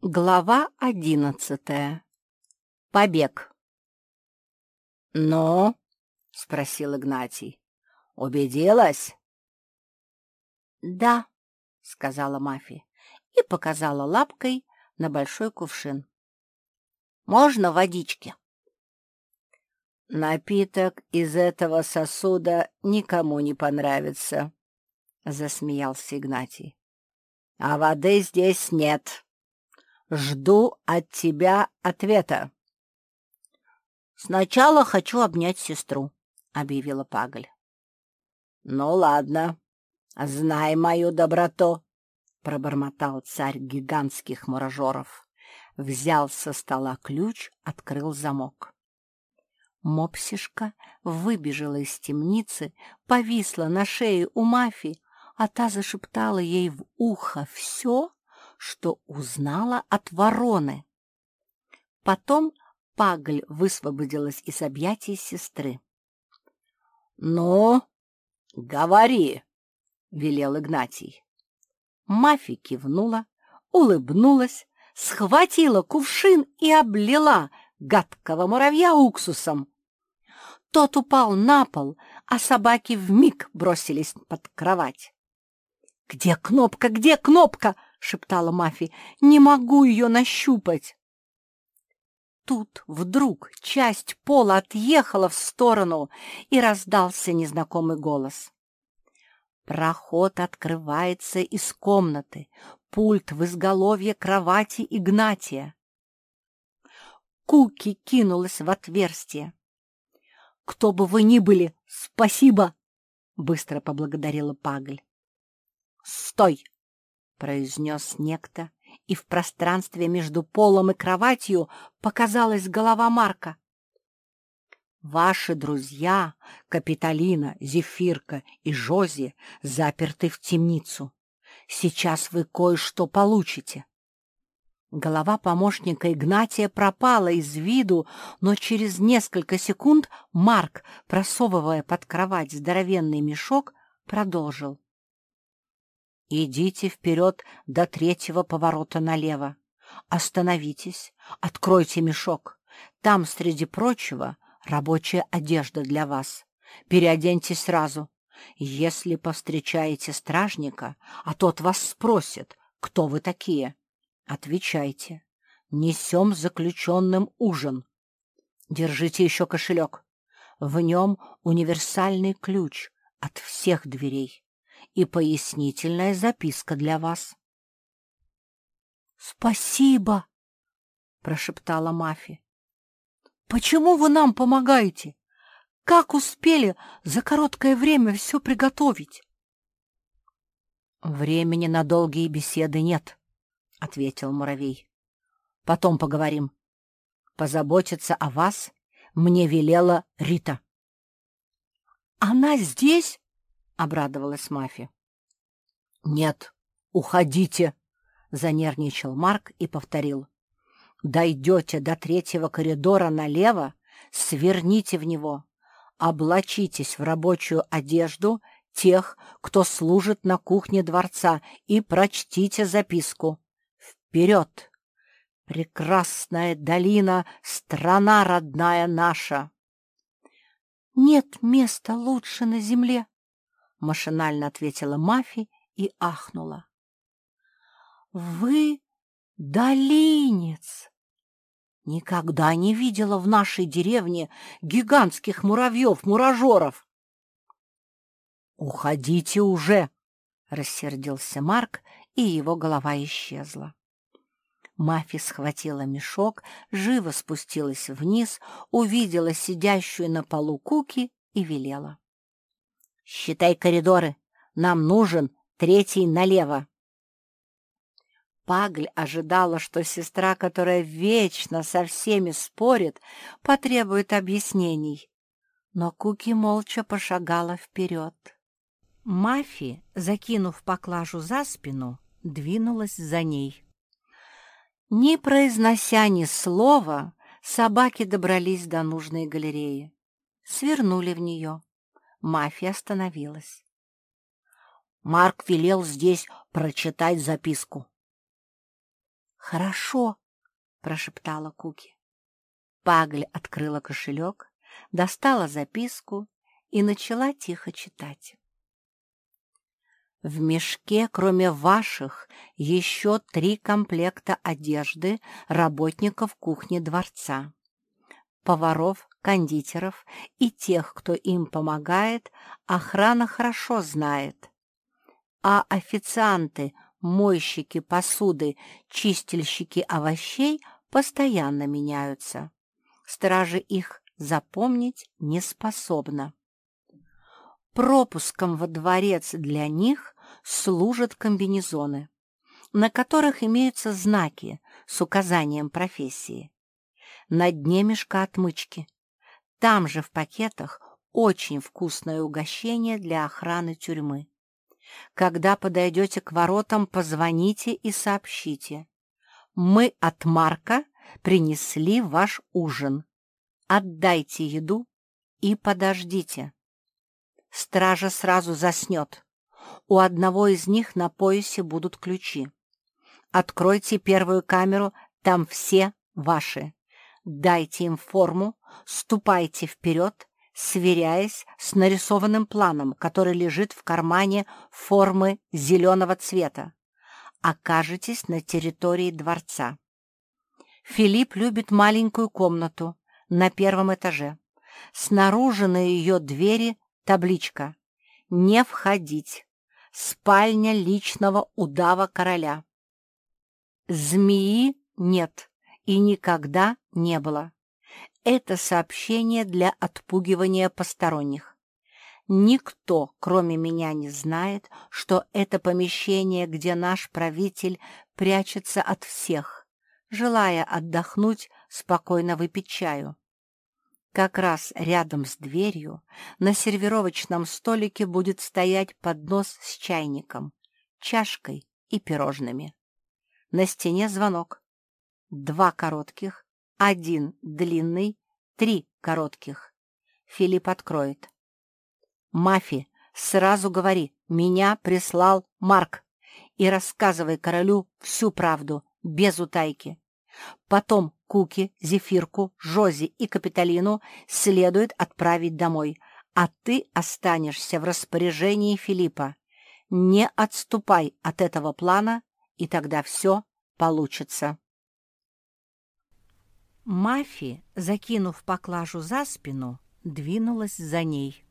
Глава одиннадцатая. Побег. «Ну?» — спросил Игнатий. «Убедилась?» «Да», — сказала Мафи и показала лапкой на большой кувшин. «Можно водички?» «Напиток из этого сосуда никому не понравится», — засмеялся Игнатий. «А воды здесь нет. Жду от тебя ответа». «Сначала хочу обнять сестру», — объявила Пагль. «Ну ладно, знай мою доброту», — пробормотал царь гигантских муражеров. Взял со стола ключ, открыл замок. Мопсишка выбежала из темницы, повисла на шее у Мафи, а та зашептала ей в ухо все, что узнала от вороны. Потом Пагль высвободилась из объятий сестры. — Ну, говори, — велел Игнатий. Мафи кивнула, улыбнулась, схватила кувшин и облила гадкого муравья уксусом. Тот упал на пол, а собаки вмиг бросились под кровать. — Где кнопка, где кнопка? — шептала Мафи. — Не могу ее нащупать. Тут вдруг часть пола отъехала в сторону, и раздался незнакомый голос. Проход открывается из комнаты, пульт в изголовье кровати Игнатия. Куки кинулась в отверстие. «Кто бы вы ни были, спасибо!» — быстро поблагодарила Пагль. «Стой!» — произнес некто, и в пространстве между полом и кроватью показалась голова Марка. «Ваши друзья, Капитолина, Зефирка и Жози, заперты в темницу. Сейчас вы кое-что получите». Голова помощника Игнатия пропала из виду, но через несколько секунд Марк, просовывая под кровать здоровенный мешок, продолжил. Идите вперед до третьего поворота налево. Остановитесь, откройте мешок. Там, среди прочего, рабочая одежда для вас. Переоденьтесь сразу. Если повстречаете стражника, а тот вас спросит, кто вы такие, отвечайте. Несем заключенным ужин. Держите еще кошелек. В нем универсальный ключ от всех дверей и пояснительная записка для вас. — Спасибо, — прошептала Мафи. — Почему вы нам помогаете? Как успели за короткое время все приготовить? — Времени на долгие беседы нет, — ответил муравей. — Потом поговорим. Позаботиться о вас мне велела Рита. — Она здесь? Обрадовалась Мафи. «Нет, уходите!» — занервничал Марк и повторил. «Дойдете до третьего коридора налево, сверните в него, облачитесь в рабочую одежду тех, кто служит на кухне дворца, и прочтите записку. Вперед! Прекрасная долина, страна родная наша!» «Нет места лучше на земле!» — машинально ответила Мафи и ахнула. «Вы долинец!» Никогда не видела в нашей деревне гигантских муравьев-муражеров. «Уходите уже!» — рассердился Марк, и его голова исчезла. Мафи схватила мешок, живо спустилась вниз, увидела сидящую на полу Куки и велела. «Считай коридоры. Нам нужен третий налево». Пагль ожидала, что сестра, которая вечно со всеми спорит, потребует объяснений. Но Куки молча пошагала вперед. Мафи, закинув поклажу за спину, двинулась за ней. Не произнося ни слова, собаки добрались до нужной галереи. Свернули в нее. Мафия остановилась. Марк велел здесь прочитать записку. «Хорошо», — прошептала Куки. Пагль открыла кошелек, достала записку и начала тихо читать. В мешке, кроме ваших, еще три комплекта одежды работников кухни дворца. Поваров, кондитеров и тех, кто им помогает, охрана хорошо знает. А официанты, мойщики посуды, чистильщики овощей постоянно меняются. Стражи их запомнить не способна. Пропуском во дворец для них служат комбинезоны, на которых имеются знаки с указанием профессии. На дне мешка отмычки. Там же в пакетах очень вкусное угощение для охраны тюрьмы. Когда подойдете к воротам, позвоните и сообщите. Мы от Марка принесли ваш ужин. Отдайте еду и подождите. Стража сразу заснет. У одного из них на поясе будут ключи. Откройте первую камеру, там все ваши. Дайте им форму, ступайте вперед, сверяясь с нарисованным планом, который лежит в кармане формы зеленого цвета. Окажетесь на территории дворца. Филипп любит маленькую комнату на первом этаже. Снаружи на ее двери табличка «Не входить. Спальня личного удава короля». Змеи нет и никогда не было. Это сообщение для отпугивания посторонних. Никто, кроме меня, не знает, что это помещение, где наш правитель прячется от всех, желая отдохнуть, спокойно выпить чаю. Как раз рядом с дверью на сервировочном столике будет стоять поднос с чайником, чашкой и пирожными. На стене звонок. Два коротких, один длинный, три коротких. Филипп откроет. «Мафи, сразу говори, меня прислал Марк, и рассказывай королю всю правду, без утайки. Потом Куки, Зефирку, Жози и Капитолину следует отправить домой, а ты останешься в распоряжении Филиппа. Не отступай от этого плана, и тогда все получится. Мафи, закинув поклажу за спину, двинулась за ней.